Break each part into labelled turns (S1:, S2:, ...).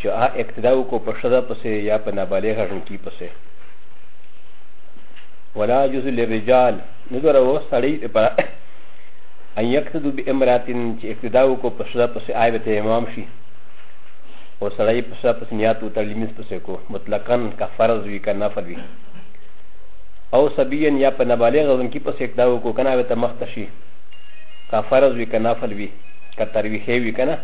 S1: چې هغه اقتدا وکړو په ښځه پسې یا په نابالغه ډوکي پسې ولا جز للرجال نه دوره و سړی لپاره ان یقتدو بامراتن چې اقتدا وکړو په ښځه پسې آیبه ته امام شي او سړی په ښځه پسې نیات او تړلیمیز پسې کو مطلقا که فرض وي که نفل وي او سبیین یا په نابالغه ډوکي پسې اقتدا وکړو که نه آیبه ته مخته شي که فرض وي که نفل وي که ترویحې وي که نه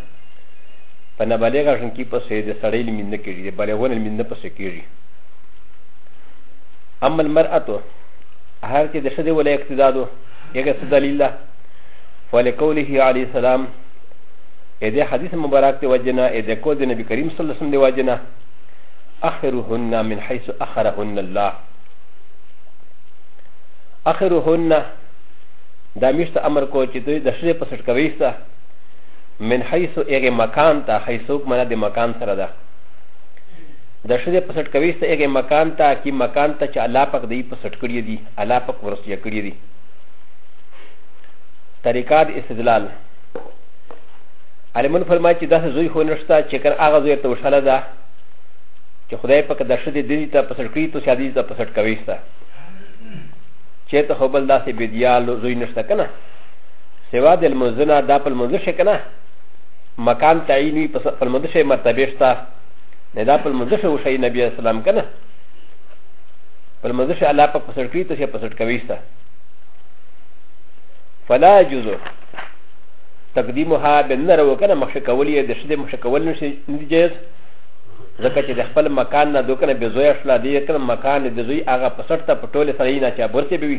S1: په نابالغه ژوندکی پسې د سړی لمین نه کېږي د بالغونه لمین نه پسې کېږي اما المرأة هر چې د ښځې ولا اقتداد و یګه څه دلیل ده فلقوله علیه السلام ا د حدیث مبارک دی وجنا ا د کو د نبی کریم صلی الله علیه وسلم دی وجنا اخرهن من حيث اخرهن الله اخرهن دا میشت امر کو چې دوی د شری په سټ کوي من حيث اغه مکان تا حيث منا د مکان سره ده د شذ په سټ کوي ست اغه مکان تا کی مکان ته چې الله پاک دی په سټ کړی دی الله پاک ورسیا کړی دی طریقات استدلال علمون فرمایي چې داسې زوی خو نشته چې کر هغه زوی ته وشاله ده چې خدای پاک د شذ دی ته په سټ کړی ته شادي ته په سټ کوي ست چې ته خو بل داسې بدیال زوی نشته کنه سوا د لمنځونه دا په لمنځه شي کنه مکان تعین وي په لمنځه شي مرتبه شته نه دا په لمنځه شي وشي نبی اسلام کنه په لمنځه شي الله په پسړ کوي ته شي پسړ کوي ستا فلا يجوز تقديمها بالنار وكان مشكولية د شدې مشکول نشي جائز ځکه چې د خپل مکان نه دوکنه به زوی شلا دی کنه مکان د زوی هغه پسړ ته پټول سره نه چا برته بي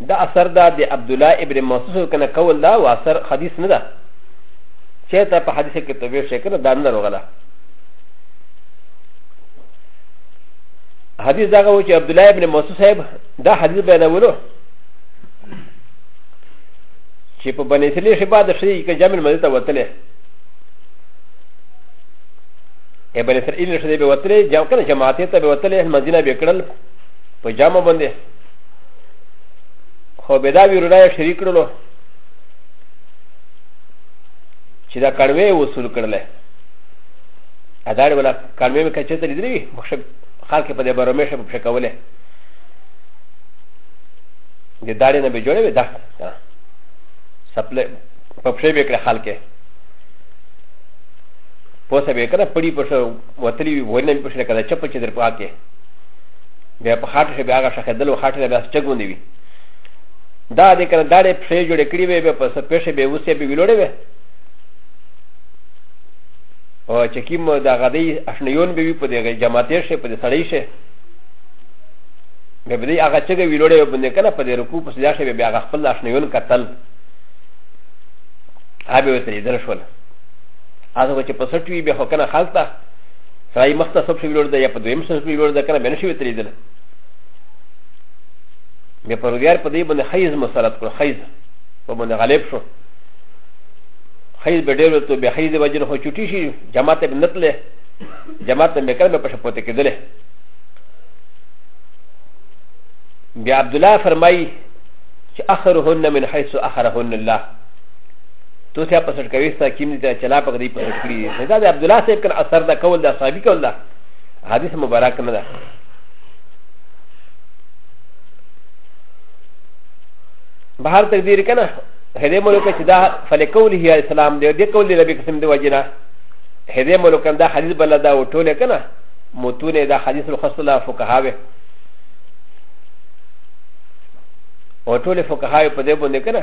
S1: دا اثر دا د عبدالله ابن مسعود کنه کول دا و اثر حدیث نه ده چې ته په حدیث کې ته ویل شي کنه دا نه روغله حدیث دا غو چې عبدالله ابن مسعود صاحب دا حدیث بیانولو چې په بنی سلی شي بعد شي کې جامع مزه ته وتلې ای بنی سلی شي به وتلې جام کنه جماعت ته به وتلې مدینه به کړل په جامه باندې خو به دا ویرونه یې شریک کړلو چې دا کړوې وصول کړل ادارې ولا کړوې مې کچې ته لیدلې وي مخشه خلک په دې بارو مې شه په شکولې د دارې نه به جوړې وي دا سپلې په پښې به کړ خلک پوسه به کړه پړی پښه وتلی وي ونه پښه کړه چپ چې در پاکه بیا په خاټه شي بیا هغه شخېدلو خاټه ته بیا چګوندې وي دا دې کنه دا دې پښې جوړې کړې وې بیا په سپېښې به اوسې به ویلوړې وې او چې کیم دا غدې اشنیون به وي په دې جماعتې شي په دې سړې شي بیا به دې هغه چګې ویلوړې باندې کنه په دې رکوع په سجا شي بیا هغه خپل اشنیون قتل هغه به ترې درشول هغه چې په سټوي به هو کنه خالصه سړی مخته سب شوی لور ده یا په دویم سب شوی لور ده کنه بیا نشي وتریدل بیا پروردګار په دې باندې خیز مسلط کړ خیز په باندې غالب شو خیز به ډېر ورته بیا خیز د وجې نه خو چوټي شي جماعت به نه تللی جماعت به کله به پښه پوتې کېدلی بیا عبدالله فرمایي چې اخرهن من حیث اخرهن الله تو سیا په سټ کوي ستا کیم دي چې لا په دې په سټ کړی دا د عبد الله صاحب کن اثر دا کول دا صحابي کول دا حدیث مبارک نه ده بهر تقدیر کنه هدې ملک چې دا فلکوله هي اسلام دی دې کول دی نبی قسم دی وجنه هدې ملک دا حدیث بل دا وټول کنه متونه دا حدیث الخصله فقهاوه او ټول فقهاوه په دې باندې کنه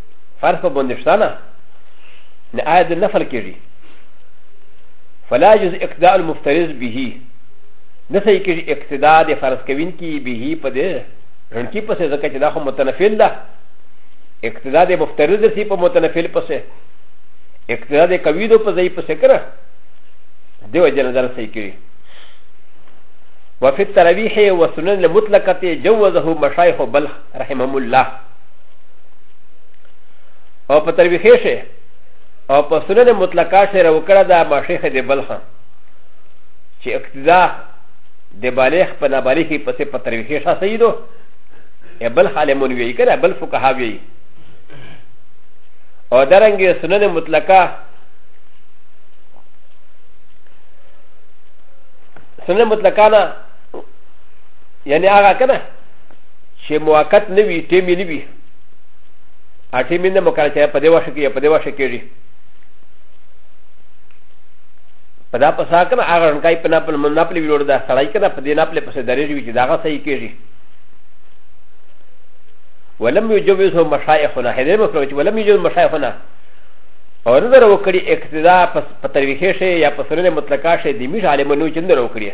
S1: فرض په باندې شته نه نه آیا د نفل کېږي فلا جز اقتداء المفترض به نه صحیح کېږي اقتداء د فرض کوونکي به په دې رنکی پسې ځکه چې دا خو متنفل ده اقتداء د مفترض سي په متنفل پسې اقتداء د قوي دو په ځای پسې کړه دیو جن ځل صحیح کېږي وفي التراويح والسنن المطلقة جوزه مشايخ بلخ رحمهم الله او په ترویخې شي او په سنن مطلقه شي راوکړه دا ماشیخ دی بلخه چې اقتضا د بالغ په نابالغي پسې په ترویخې شاه سیدو یا بل عالمون وی کنه بل فقها وی او درنګي سنن مطلقه سنن مطلقه نه یعنی هغه کنه چې موقت نه وي ټیم یې نه وي ا ټیم یې نه مقرر چې په دې وخت کې په دې وخت کې کېږي په دا په ساکه نه هغه رنکای په ناپل من ناپل ویلوړ دا سړی کنه په دې ناپل پسې درېږي وي چې داغه صحیح کېږي ولم یجوزه مشایخنا هدې مو کړو چې ولم یجوز مشایخنا او نه درو کړی اقتدا په ترویخې شي یا په سرونه مطلقه شي د میش عالمونو چې نه درو کړی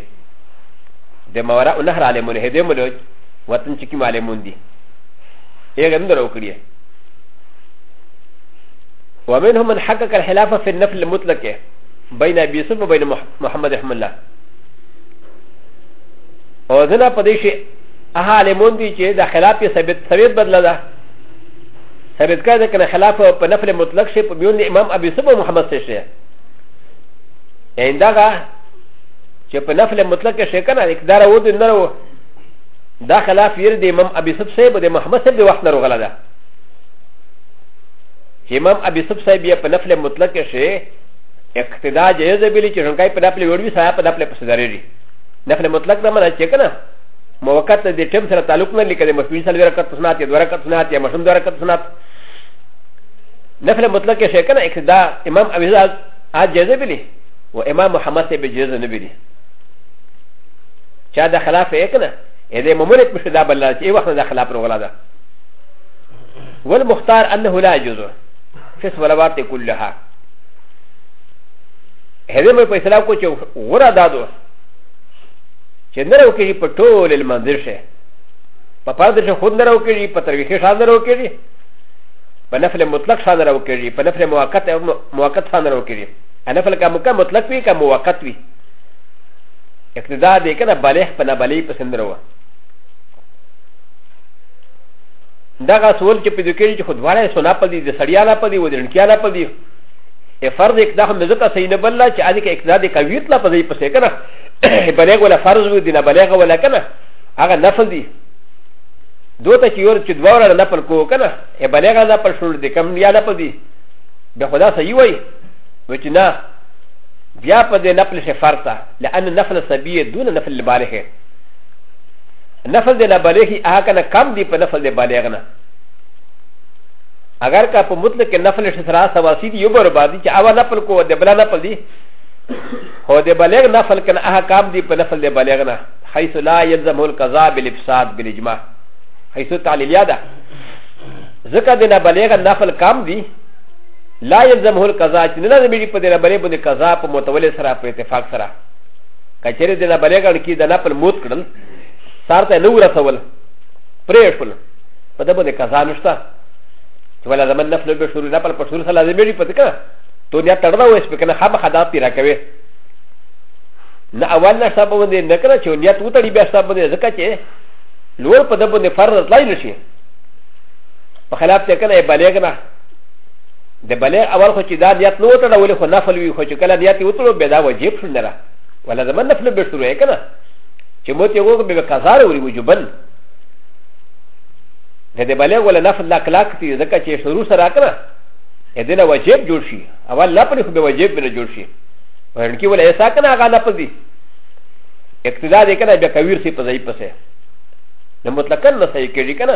S1: د مورا او نهر عالمونو هدې مو وطن چې کې معلومون دي یې هم درو کړی ومنهم من حقق الخلافه في النفل المطلق بين ابي يوسف وبين محمد رحمه الله او زنا په دې شي هغه عالمون دي چې د خلاف یې ثابت ثابت بدله ده ثابت کړه ده کنه خلاف په نفل مطلق شي په بیون امام ابي سبو محمد سره شي یعنی دا چې په نفل مطلق شي کنه اقدار و دې نه دا خلاف ير دي امام ابي سب صاحب دي محمد صاحب دي وقت نروغلا دا امام ابي سب صاحب يا پنفل مطلق شي اقتداء جائز بلی چې څنګه په دپلې وړوي سره په دپلې پس درېږي نفل مطلق دا معنی چې کنه موقت د ټیم سره تعلق نه لیکل مسلمان سره ورکت سنات یا ورکت سنات یا مشم ورکت سنات نفل مطلق شي کنه اقتداء امام ابي سب صاحب جائز بلی و امام محمد صاحب جائز نه بلی چا دا خلاف یې کنه اې دې مملک مشه دا بل چې وخت دا خلاف روغلا ده والمختار انه لا يجوز في الصلوات كلها هذا ما په اسلام کو چې ورا دادو چې نه راو کې په ټول المنزل شه په پاتې شه خود نه راو کې په ترویخي شان نه راو کې په نفل مطلق شان نه راو کې په نفل موقت موقت شان نه راو کې نفل کا مکمل مطلق وي کا موقت وي اقتداء دې کنه بالغ په نابالغ په سندره و دغه سوال چې په دې کې چې خودواړه سنا په دې د سړیا لا په دې و درنکیا لا په دې ا فرض اقداء هم ځکه صحیح نه بل چې اځي کې اقتداء دې کویت لا په دې پسې کنه بالغ ولا فرض و دې نه بالغ ولا کنه هغه نفل دي دوته چې یور چې دواړه نفل کو کنه ا بالغ نه پر شول دې کم یا نه په دې به خدا صحیح وای و چې نه بیا په دې نفل شي فرته لأن نفل سبیه دون نفل البالغه نفل د لبالغي هغه کنه کم دی په نفل د بالغ نه اگر کا په مطلق نفل شي سره سواسی دی یو بر باندې چې اول نفل کو د بل نفل دی هو د بالغ نفل کنه هغه کم دی په نفل د بالغ نه حيث لا يلزم القضاء بالافساد بالاجماع حيث تعليل يادا ذكر دنا بلغ النفل كام دي لا يلزمه القضاء چې نه لازمي په دې لبلې باندې قضا په متولې سره په اتفاق سره کچېرې د لبلې غړ کې د نپل موت کړل سار ته نو رسول پرې شول په دې باندې قضا نشته چې ولا زمن نفل به شروع نپل په شروع سره لازمي په دې کنه تو نه تړدا وې سپې کنه خامخا دا پیرا کوي نه اول نه سبب باندې نه کړ چې نیت وتړي بیا سبب باندې ځکه چې لور په دې باندې فرض لای نشي په خلاف ته کنه بلېګ نه د بلې اول خو چې دا نیت نه وتړه ولې خو نفل وي خو چې کله نیت وتړو بیا دا واجب شو نه را ولا زمن نفل به شروع یې کنه چې موت یې وګو به قضا وروي وجوبن د دې بلې ولا نفل لا کلاک تی ځکه چې شروع سره کنه ا د ن و ج ب جوړ شي اول لا پرې خو به واجب نه جوړ شي ورنکې ولې ایسا کنه هغه نه پدي اقتدا دې کنه بیا کویر سي په ځای پسې نه مطلقاً نه صحیح کېږي کنه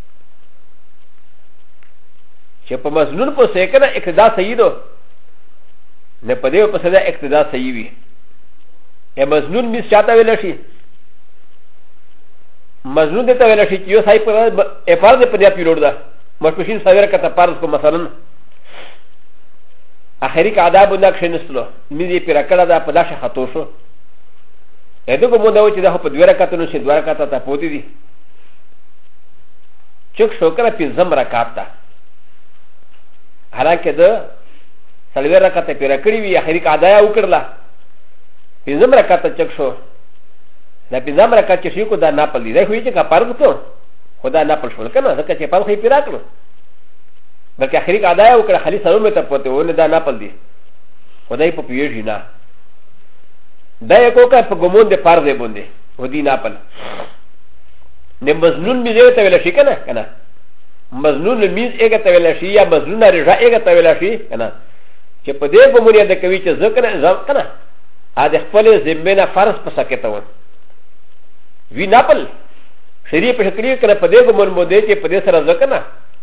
S1: چې په مزنون په سه کنه اقتدا صحیح دو نه په دې په سه اقتدا صحیح وي ا مزنون مس چاته ویل شي مزنون دته ویل شي چې یو صاحب په افراد په دې پیلوړ ده مشپشین سویر کته پارس کو مثلا اخری کا آداب نه کښینستلو مې دې پیرا کړه دا په داسه خطو شو ا دغه مو دا و چې دا په دوه رکعاتونو شي دوه رکعاته ته پوتې دي چک شو کنه پنځم رکعت ته حالانکه د څلوېر رکعته پیره کړې وي اخري قاعده یې وکړله پنځم رکعت ته چک شو دا پنځم رکعت چې شي کو دا ناپل دی دا خو یې چې کفارت کړو خو دا ناپل شول که نه ځکه چې پل خو یې پیره کړو بلکې اخري قاعده یې وکړه خالي سلو مې ته پوتې ونه دا ناپل دی خو دا یې په پیږي نه دا یې کوکه په ګمون د فرض یې بوندې و دي ناپل ن م ز ن و ن ميزه ته ویل شي کنه کنه مزنون میز ایګه ته ویل شي یا مزنون رجا ایګه ته ویل شي کنه چې په دې ګمونیا د کوي چې ذکر ځم کنه ا د خپل ذمه نه فرض په سکته و وی ناپل شری په شکلی کنه په دې ګمون مو دې چې په دې سره ذکر نه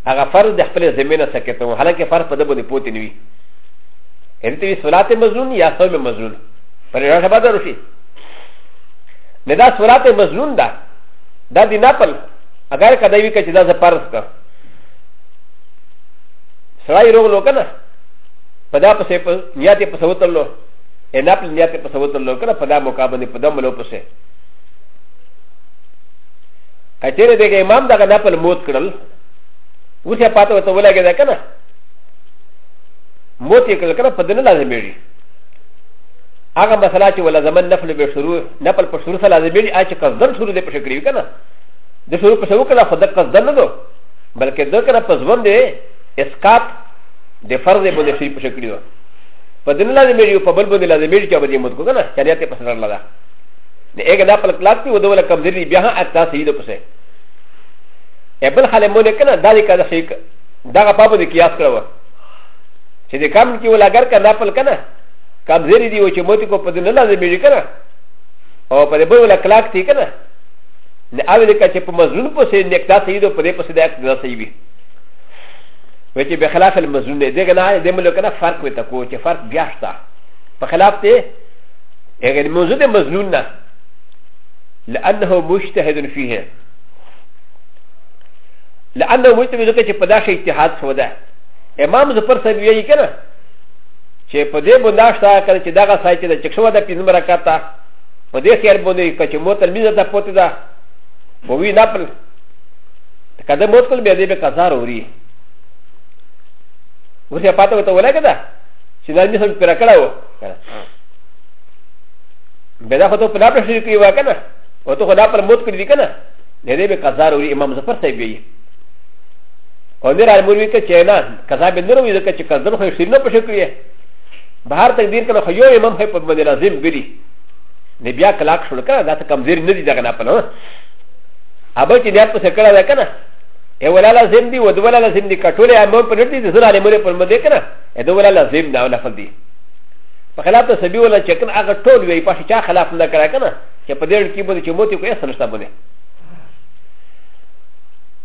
S1: هغه فرض د خپل ذمه نه سکته و حالانکه فرض په دې باندې پوتې نیوي هرته وی صلات مزنون یا صوم مزنون پر راځه بدر شي نه دا صلات مزنون ده دا دی نفل اگر کدا وی کچ دا ز پرس کا سړی روغ لو کنه پدا پسې په نیت په سوت لو ا نفل نیت په سوت لو کنه پدا مقابله پدا ملو پسې کچره دغه امام دغه نفل موت کړل اوس یې پاته وته ولګی دا کنه موت یې کړل کنه په دنه لازمېږي هغه مسله چې ولا زمن نفل به شروع نفل په شروع سره لازم دی چې قصدن شروع دی په شکل وی کنه د شروع په شروع کړه خو د قصدن نه دو بلکې د کنه په ځوند دی اسقاط د فرض باندې شروع په شکل دی په دین لازم دی په بل باندې لازم دی چې باندې مت کو کنه شریعت په سره لاله نه هغه د خپل کلاس په ودول کمزوري بیا هم اتا سید په سه ابل خاله مونږ کنه دا دې کړه شي دا په بده قیاس کړو چې د کم کې ولا ګر کنه خپل کنه کم زری دی و چې موتی کو په دې نه لازمېږي که نه او په دې بل ولا کلاک دی که نه نه اوی دی که چې په مظلوم پسې نکدا صحیح دی په دې پسې د اقتدا صحیح وي و چې بخلاف المظلوم دی دغه نه دې ملو که نه فرق وي تکو چې فرق بیا شته په خلاف دی هغه موضوع د مظلوم نه لأنه مجتهد فيه لأنه مجتهد فيه چې په داسې اجتهاد سوده امام ظفر صاحب یې کنه چې په دې بندا شته کړه چې دغه سای چې د چکشوه د پنځم رکعت په دې خیر باندې که چې مو تر میزه ته پوتې ده په وی نه پل که د موت کل بیا دې به قضا وروي اوس یې پاته وته ولګه ده چې دا میزه پر کړه و بیا دا خو ته په لاپړه شي کې و کنه او ته خو لاپړه موت کړی کنه دې به قضا وروي امام ظفر صاحب یې او میر علي مروي که چې نه قضا به نه روي ځکه چې قدر خو شیر نه پښه کړی بهر تقدیر کنه خو یو امام خو په باندې لازم ګلی نه بیا کلاک شول کنه دا ته کمزیر نه دي دغه نه پنه ابل چې بیا په سکړه ده کنه ای ولا لازم دي ود ولا لازم دي کټوله امام په نړۍ دي زړه علي مروي په باندې کنه ای دا ولا لازم دا ولا فل دي په خلاف ته سبي ولا چې کنه هغه ټول وی په شا خلاف نه کړه کنه چې په دې کې باندې چې موتی کوی سره شته باندې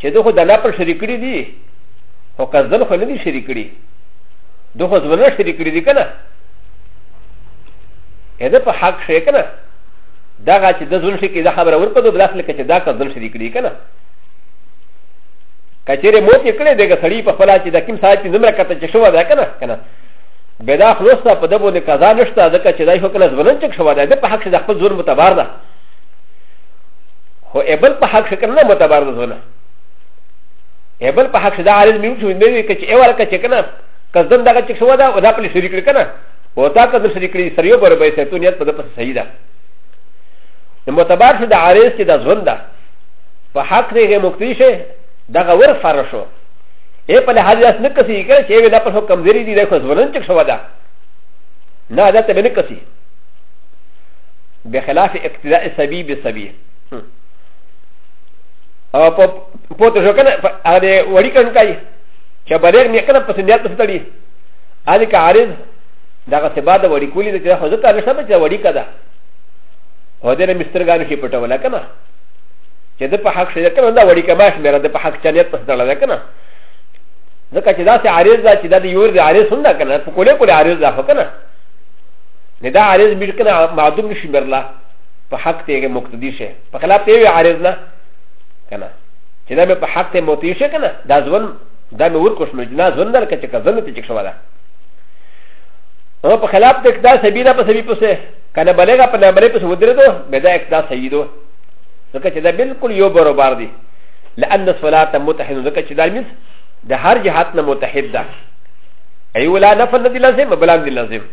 S1: چې دغه د الله پر شریک کړي دي خو کزن خو نه دي شریک کړي دغه زمونه شریک کړي دي که نه ا د په حق شي که نه دا غا چې د زون شي کې دا خبره ورکړه د بلاس لکه چې دا کزن شریک کړي که نه کچېره موت یې کړې دغه سړی په خپل چې د کوم ساعت کې زمره کته چې شو دا که نه که نه به دا خلوص ته په دبو نه قضا نشته ځکه چې دا یو کله زمونه چک شو دا د په حق شي د خپل زور متبار ده خو ابل په حق شکل نه متبر وزونه ابل په حق دا عارض مين شو نه وي کچ اول کچ کنه کزدن دغه چک سو دا او دا په شریک کنه او تا کز شریک لري سریو بر به سه تونیت په دپس صحیح ده نو متبر شو د عارض چې د ژوند ده په حق نه مقتدی شه دغه ور فرض شو ا په لحاظ داس نه کسي کړه چې دا په کمزوري دي د خو ژوند چک سو دا نه دا ته به نه کسي بخلاف اقتداء سبي بسبي او په پوتو شو کنه هغه وړي کړه کوي چې بلیر نه کنه په سندیات څه تړي هغه کا عارض دغه سبا د وړي کولی د حضرت علی شمه چې وړي کده هو دې مسترګان شي پټولا کنه چې د په حق شي کنه دا وړي کباش مې د په حق چلیت پس دړل کنه ځکه چې دا سه عارض دا چې دا د یور د عارض هم دا کنه په کوله کوله عارض دا خو کنه نه دا عارض میر کنه معدوم نشي مرلا په حق ته مقتدی شه په خلاف ته وی عارض نه کنه چې دا په حق ته مقتدی شه کنه دا ځون دا مې ور کوښ مې نه ځون دل کچ کزن ته چک شواله او په خلاف ته دا سبیلا په سبی پسه کنه بلګه په نمبر پسه ودرې دو به دا اقدا سیدو ځکه چې دا بالکل یو برابر دی لأن الصلاة متحد ځکه چې دا مینس د هر جهات نه متحد ده ایولا نفل ندی لازم بلان دی لازم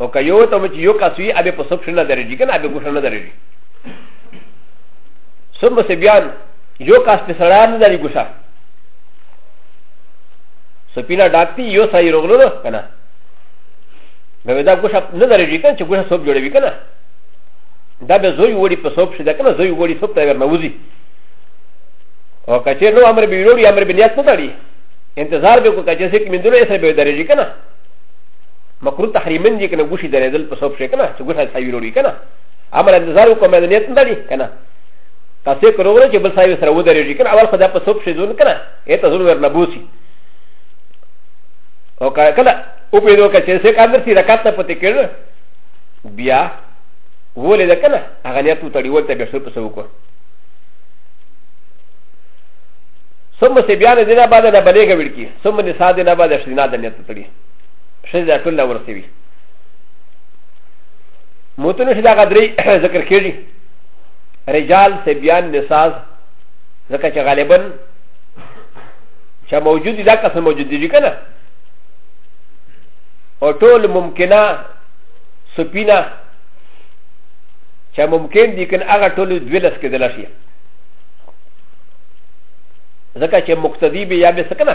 S1: او که یو ته چې یو کس وي ابه په سب شنه درېږي کنه ابه ګوښه نه درېږي سم به بیان یو کس په سړا نه درې ګوښه سپینا ډاکتی یو سړی روغلو ده کنه به دا ګوښه نه درېږي کنه چې ګوښه سب جوړوي کنه دا به زوی وړي په سب شي دا کنه زوی وړي سب ته ورنه وځي او کچې نو امر به وړي امر به نیت نه تړي انتظار به کو کچې سې کې مندونه یې سره به درېږي کنه مکروه تحریمن دي کنه ګوشي درېدل په سوب شي کنه چې ګوشي ساوي وروړي کنه امر انتظار وکړه مې نیت نه لري کنه تاسو کړو ورو چې بل ساوي سره ودرېږي کنه اول خدای په سوب شي ځون کنه اته ځون ورنه بوسي او کله او په دوه کې چې کاندر سي رکعت ته پته کړ بیا ولې ده کنه هغه نیت وتړي ولته بیا سوب سوب وکړه ثم سبيان دنا بعد نبلغ وركي ثم نساء دنا بعد شدنا دنيا تطلي شل دا ټول ورسوي متنو شدا غدري ذکر کړي رجال سبيان نساز ځکه چې غالبا چې موجود دي دا کس موجود دي کنه او ټول ممکنه سپینا چې ممکن دي کنه هغه ټول دوی لس کې دلا شي ځکه چې مقتدی به یا به سکنه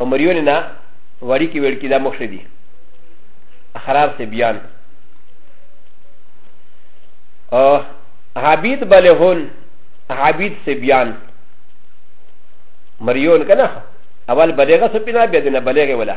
S1: عمريون نه وړي کې ویل کېدا مخ دي خراب سي بیان عبید بلهون عبید سي بیان مريون کنه اول بلغه سپینا بیا دنه بلغه ولا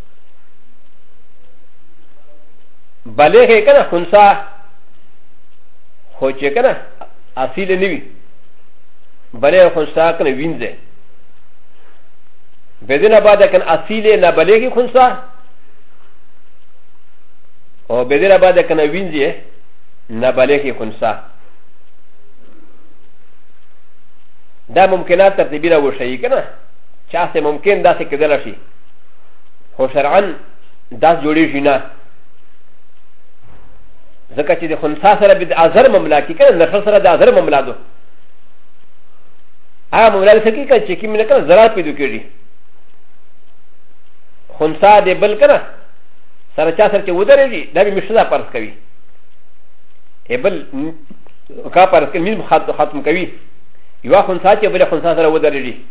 S1: بالغ یې کنه خنسا خو چې کنه اصیل نه وي بالغ خنسا کنه وینځه بدنه بعد کنه اصیل نه بالغ خنسا او بدنه بعد کنه وینځه نه بالغ خنسا دا ممکنات ترتیبی را وشي کنه چا سه ممکن داسې کېدل شي خو شرعا داس جوړېږي نه ځکه چې د خنسا سره به د ازر مملا کې کنه نخل سره د ازر مملا دو هغه مملا څه کې کنه چې کې مینه کنه زرار پیدا کېږي خنسا د بل کنه سره چا سره چې ودرېږي دا به مشته پرس کوي بل کا پرس کوي مين ختم کوي یو خنسا چې بل خنسا سره ودرېږي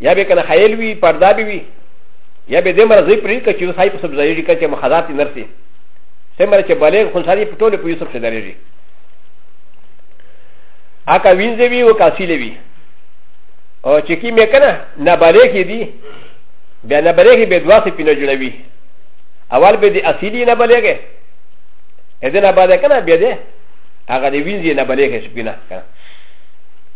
S1: یا به کنه خیل وی پردا به وی یا به دې مرزي پرې کې چې صاحب سب ځای دي چې مخادات نه رسي سمره چې بالغ خو ساري په ټوله په یوسف څخه درېږي اکا وینځي وی او کاسیلې وی او چې کی مې کنه نه بالغ دي بیا نه بالغ به دوا سي پینې جوړوي اول به دې اصلي نه بالغ اذن اباده کنه بیا دې هغه دې وینځي نه بالغ شپینه کنه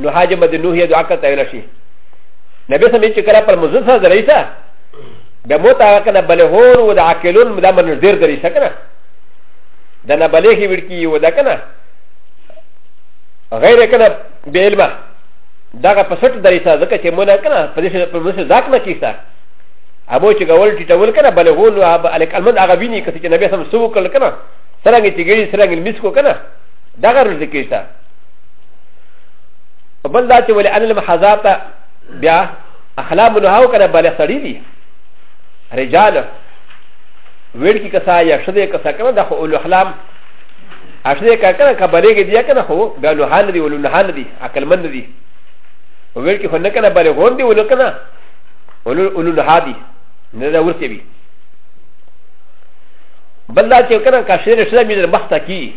S1: نو حاجه مد نوح یې دعا کړه ویل شي نبی سم چې کله پر مزل سره درې سره د موت هغه کنه بل هور و د عقلون مدا من ډیر درې سره کنه د نه بلې هی وړکی و دا کنه غیر کنه بیلما دغه په سټ درې سره ځکه چې مونږ کنه په دې په مزل ځاک نه کیسه ابو چې ګول ټی ټول کنه بل هور و الک المد هغه ویني کته چې نبی سم سو کړ کنه سرنګ چې ګړي سرنګ میس کو کنه دغه رز کیسه بل دا چې ولې ان المحاذات بیا اخلاق منهاو کنه بالغ سړی دی رجال ویل کی کسا یا شده کسا کنه د خو اول اخلاق اشده کا کنه کبلې کې دی کنه خو بیا لوهان دی ولو نهان دی عقل مند دی ویل کی خو نه کنه بالغ غون دی ولو کنه ولو ولو نهادی نه دا ورته وی بل دا چې کنه کا شیر شده مې در مخته کی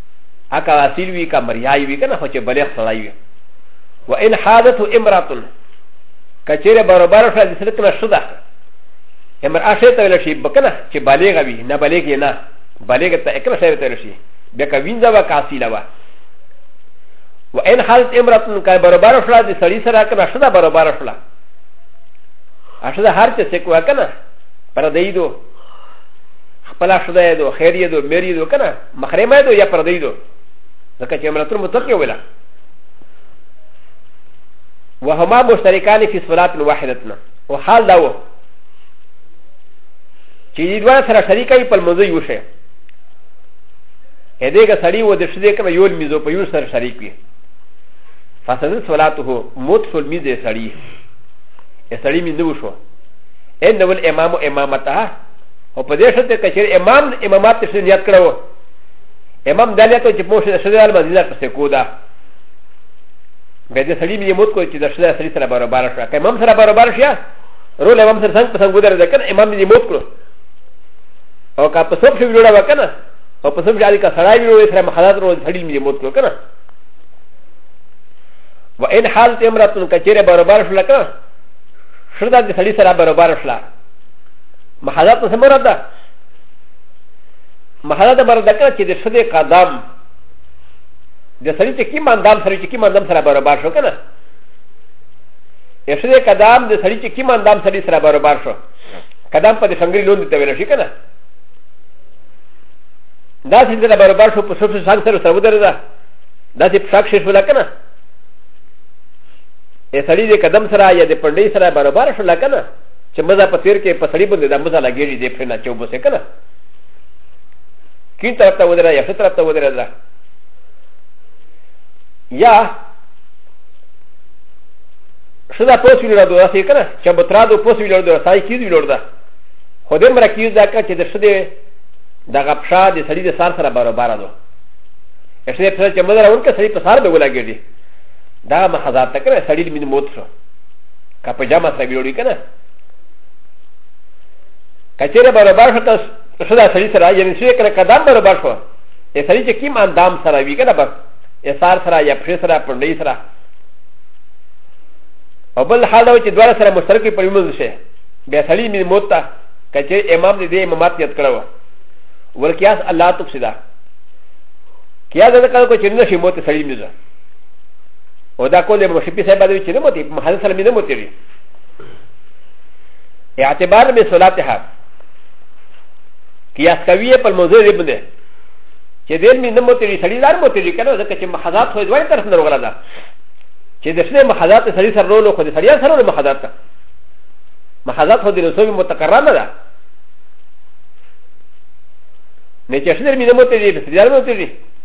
S1: اکا اصیل وی کا مریای وی کنه خو چې بلغ سړی وی و ان حادث امراتن کچیر برابر شو د سلک نه شوده امر اشه ته ویل شي بکنه چې بالغ وی نه بالغ نه بالغ ته اکره شوی ته ویل شي بیا کا وینځه وا کا اصیل وا و ان حادث امراتن کا برابر شو د سړی سره کنه شوده برابر شو اشده هر څه څه کوه کنه پر دیدو خپل شوده دو خیر یې دو مری دو کنه محرمه دو یا پردی دو ځکه چې امرتون متقي ولا وهما مشترکان فی صلات واحدتنا او حال دا و چې دې دوه سره شریکای په منځ یو شي هدې کا سړی و د شدې کوم یو میزو په یو سره شریک وي فسد صلاته موت فل میز دې سړی یې سړی میز نو شو ان ول امام امامته او په دې شرط کې چې امام امامات څه نیت کړو امام دا نیت چې موږ د شریعت مدینه ته څه کودا به دې سړی مې موت کو چې د شریعت سړي سره برابر شو که امام سره برابر شیا رول امام سره څنګه څنګه ودرې ده کنه امام دې موت کړو او که په سب شو جوړا وکنه او په سب جاري کا سړی وي سره مخالات رول سړی مې موت کړو کنه و ان حال ته امراتن کچېره برابر شو لکه شردا دې سړي سره برابر شو محلات څه مراد ده محلات مراد ده چې د شدې قدم د سړي چې کی مندام سړي چې کی مندام سره برابر شو کنه یشدې قدم د سړي چې کی مندام سړي سره برابر شو قدم په دې څنګه لوند ته ویل شي کنه دا چې د برابر شو په سوسو څنګه سره سره ودرې ده دا چې پښاک شې شو دا کنه ا سړي د قدم سره یا د پنډې سره برابر شو لکنه چې مزه په تیر کې په سړی باندې د مزه لګېږي دې پرې نه چې وبسې که نه کین طرف ته ودرېده یا ښه طرف ته ودرېده یا ښځه پوس ویلوړه ده داسې که نه چې بترا ده پوس ویلوړه ده سای کیز ویلوړه ده خو دې مره کیز ده که چې د ښځې دغه پښه د سړي د سار سره برابره ده ښځې پښه چې مزه راونکه سړي په سار به ولګېږي دا مخزار ته که نه سړي مين موت شو که په جمع سره ویلوړي که نه که چېرې برابر شو ته ښه دا سړي سره یعنې سوی که نه قدم برابر شو یې سړي چې کوم اندام سره وي که نه بس یې سار سره یا پښې سره پنډۍ سره او بل حال دا و چې دواړه سره مشترک وي په لمونځ شي بیا سړي مې موت ته که چېرې امام دې دې امامات یاد کړی وه ولقياس الله تفسده قياس ذكر كو چنه شي موت سليم ذا او دا کول امام شفیع صاحب دوی چې نه متي محل سره مې نه متي وي اعتبار به صلاتها قیاس کوي په موضوع دی باندې چې دل مې نه متي وي سړی دار متي وي کنه ځکه چې محاذات خو دوی طرف نه وغلا ده چې د شنه محاذات سړی سره رولو خو د سړی سره رولو محاذات ده محاذات خو د رسول متکرر نه ده نه چې شنه مې نه متي وي سړی دار متي وي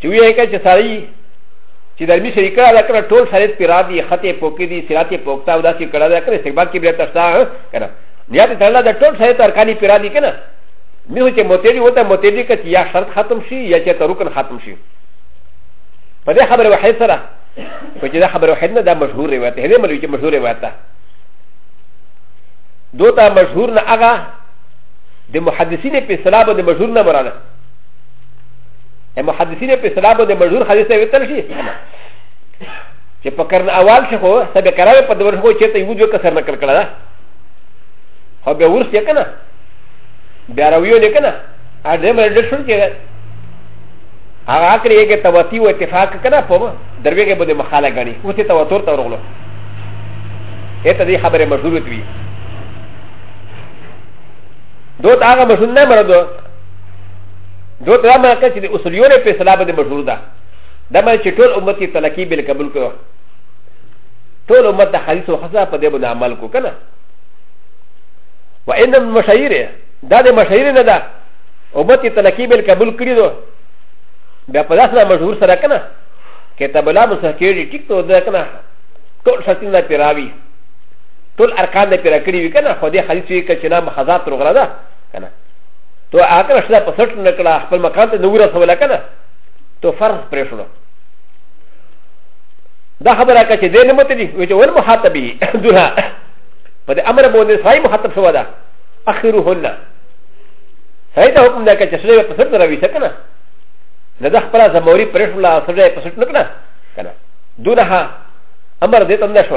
S1: چې وی هکه چې سړی چې د می شریکه دا کړه ټول شریعت پیرا دی خطه پوکې دی صراط پوکتا او دا چې کړه دا کړه استقبال کې بیا تاسو کړه بیا ته تعالی دا ټول شریعت ارکانی پیرا دی کنه می هو چې موتیری وته موتیری کې یا شرط ختم شي یا چې رکن ختم شي په دې خبره وحی سره په چې دا خبره وحی نه دا مشهور روایت دی هله ملوی چې مشهور روایت ده دوته مشهور نه هغه د محدثین په اصطلاح باندې مشهور نه مراد د محدثین په اصطلاح باندې مشهور حدیث ته ویل شي چې په کرن اول شي خو سبه کراوي په دور خو چیرته یو دوه کسر نقل کړه دا خو به ورس یې کنه بیا راویو نه کنه ا دې مې ډېر شول چې هغه کړی یې کې توتی او اتفاق کنه په دروي کې باندې مخاله غني او ته توتر ته ورغلو اته دې خبره مشهور وي دو ته هغه مشهور نه مرد دو ته دا معنی کړه چې د اصولیون په اصطلاح باندې مشهور ده دا معنی چې ټول امت یې تلقي بل قبول کړو ټول امت د حدیث او خزا په دې باندې عمل کو کنه و ان المشاهیر دا د مشاهیر نه ده امت یې تلقي بل قبول کړی دو بیا په داسې مشهور سره کنه کتاب الله مسکیری ټیک ته ده کنه ټول شتین نه پیراوی ټول ارکان د پیرا کړی وی کنه خو دې خلیص وی کچ نه مخزات رغلا ده کنه تو هغه رشدا په سټ نه کړه خپل مکان ته نور سوال کنه تو فرض پرې شو دا خبره کچ دې نه مت دي وی چې ول مخاطبي دوه په دې امر باندې صحیح مخاطب شو ده اخرهن صحیح ته حکم ده کچ سره په سټ راوي کنه نه ده خپل زموري پرې شو لا سره په سټ نه کنه کنه دونه امر دې تم نه شو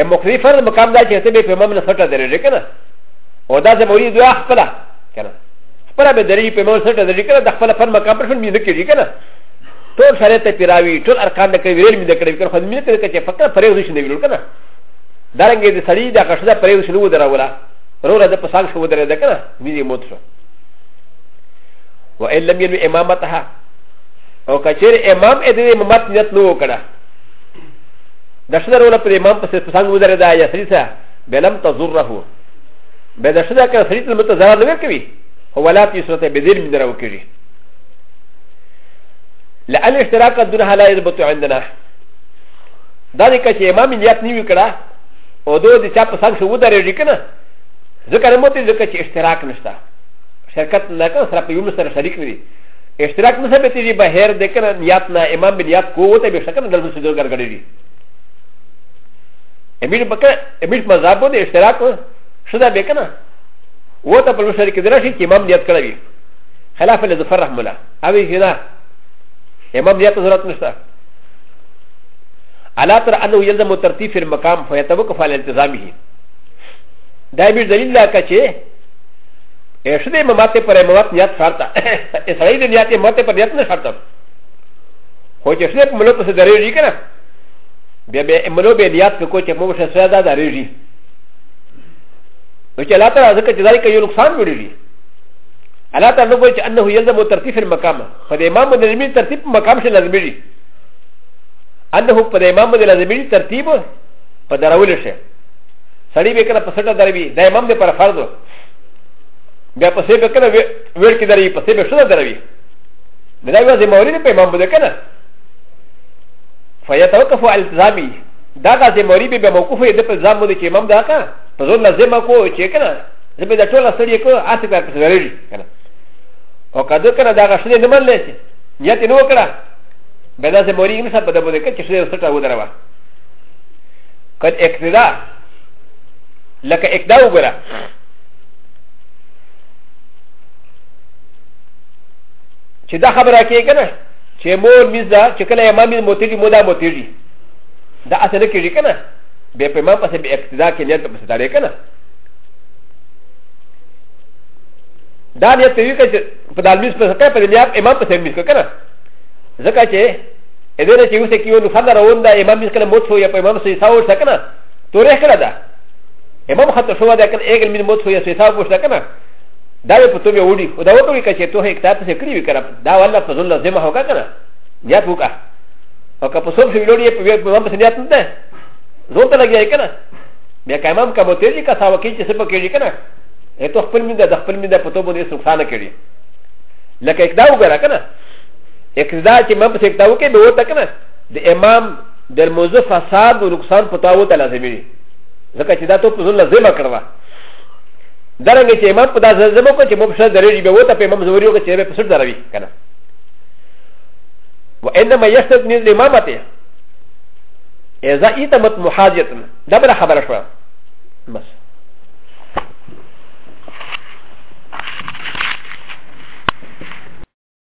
S1: ا م ك ر ي فرض مقام دا چې ته به په ممن سټه درېږي کنه او دا زه موري دوه خپل کنه خپل به درېږي په ممن سټه درېږي کنه د خپل فرض مقام پر شون مې ذکرې کنه ټول سره ته پیراوي ټول ارکان د کوي ویل مې ذکرې کنه خو مې ذکرې چې فقط فرض شي نه ویل کنه دا رنګ دې سړي دا قصده فرض شي نو دراولا روره د پسان شو درې ده کنه مې دې موت شو و ان لم ينوي امامتها او کچیر امام دې امامت نیت نو وکړه د شده روله په امام پسې په څنګ ودرېده یا سړي سره به لم تضره به د شده که سړي ته مت ضرر نه کوي هو ولا فی صورت به دیر من درو کېږي لأن اشتراک دون حالا يضبط عندنا دا دې که چې امام نیت نیوي کړه او دوی د چا په څنګ شو ودرېږي که نه ځکه نه موتې ځکه چې اشتراک نشته شرکت نه کړه سره په یو سره شریک نه دي اشتراک نه ثابت دی بهر د کنه نیت نه امام بن یاد کو ته به شکل دلته سجده ګرګړی دی امیر بکه امیر مذهب د اشتراک شدا به کنه و ته په لوسر کې درشي چې امام نیت کړی خلاف له ظفر رحم الله او هنا امام نیت ضرورت نشته الا تر انه يلزم ترتيب في المقام فيتوقف على التزامه دا به دلیل لا کچه ا ش د م م ا ت پر م م ا ت نيات شرطه ا س ر ي د نيات م م ا ت پر نيات نه شرطه خو چې شنه ملو په درېږي کنه بیا به ملو به نيات په کو چې مو شه ساده درېږي نو چې لا تر ځکه چې ځای کې یو نقصان وړي الله تعالی نو چې انه يلزم ترتيب المقام خد امام د لمي ترتيب مقام شه لازمي انه پر امام د لازمي ترتيب په درول شه سړی به کنه په سټه دروي د امام د پر فرض بیا په سیبه کنه ویل کې دروي په سیبه شو دروي نه دا وځي موري په امام بده کنه فیتوقف علی الزامی دا غازی موري به موقوف دې په ځام بده کې امام دا کا په زور لازم کو چې کنه زه به دا ټول سړی کو اته په سرېږي کنه او کدو کنه دا غشنه نه منل شي یا ته نو کړه به دا زه موري نه سبب بده کې چې څه ستټه ودروا قد اقتدا لکه اکدا وګره چې دا خبره کې کنه چې مور میزا چې کله امام موتلی مودا موتلی دا اصل کې لري کنه به په امام پسې به اقتدا کې نیت پسې داري کنه دا نیت وی کړه چې په دالمیز پسې کړه په نیت امام پسې میز کنه ځکه چې اذن چې یو څه کیو نو خبر روان دا امام میز کله موت شو یا په امام سې ساو څه کنه تورې کړه ده امام خطر شو ده کنه اګل من موت خو یې سیسا پوښته کنه دا به په توګه وړي او دا وکړي چې ته یې کتاب څه کړی وي کنه دا والله په ځل لازمه هوګه کنه نیت وکړه او که په څوب شي وړي په ویب باندې څه نیت نه ده زور ته لګي کنه بیا که امام کوم ته دې کا ساو کې چې څه پکې دي کنه ای ته خپل مینده د خپل مینده په توګه دې نقصان کړي لکه اقدا وګره کنه اقدا چې مې په څه اقدا وکړي به وته کنه د امام د لمونځ فساد او نقصان په تاوت لازمي دي ځکه چې دا تو په ځل لازمه کړوه درنګ چې امام په دا زمو کو چې مبشر درېږي به وته په امام زوري وکړي چې به پسټ دروي کنه و انما يشتد من امامته اذا اتمت محاجه دا بل خبره شو بس